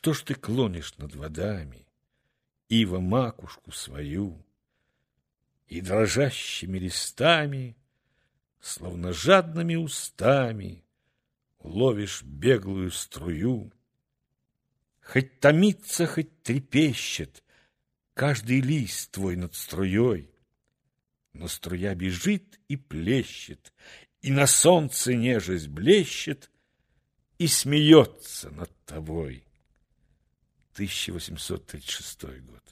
Что ж ты клонишь над водами, Ива макушку свою, И дрожащими листами, Словно жадными устами, Ловишь беглую струю. Хоть томится, хоть трепещет Каждый лист твой над струей, Но струя бежит и плещет, И на солнце нежесть блещет, И смеется над тобой. 1836 год.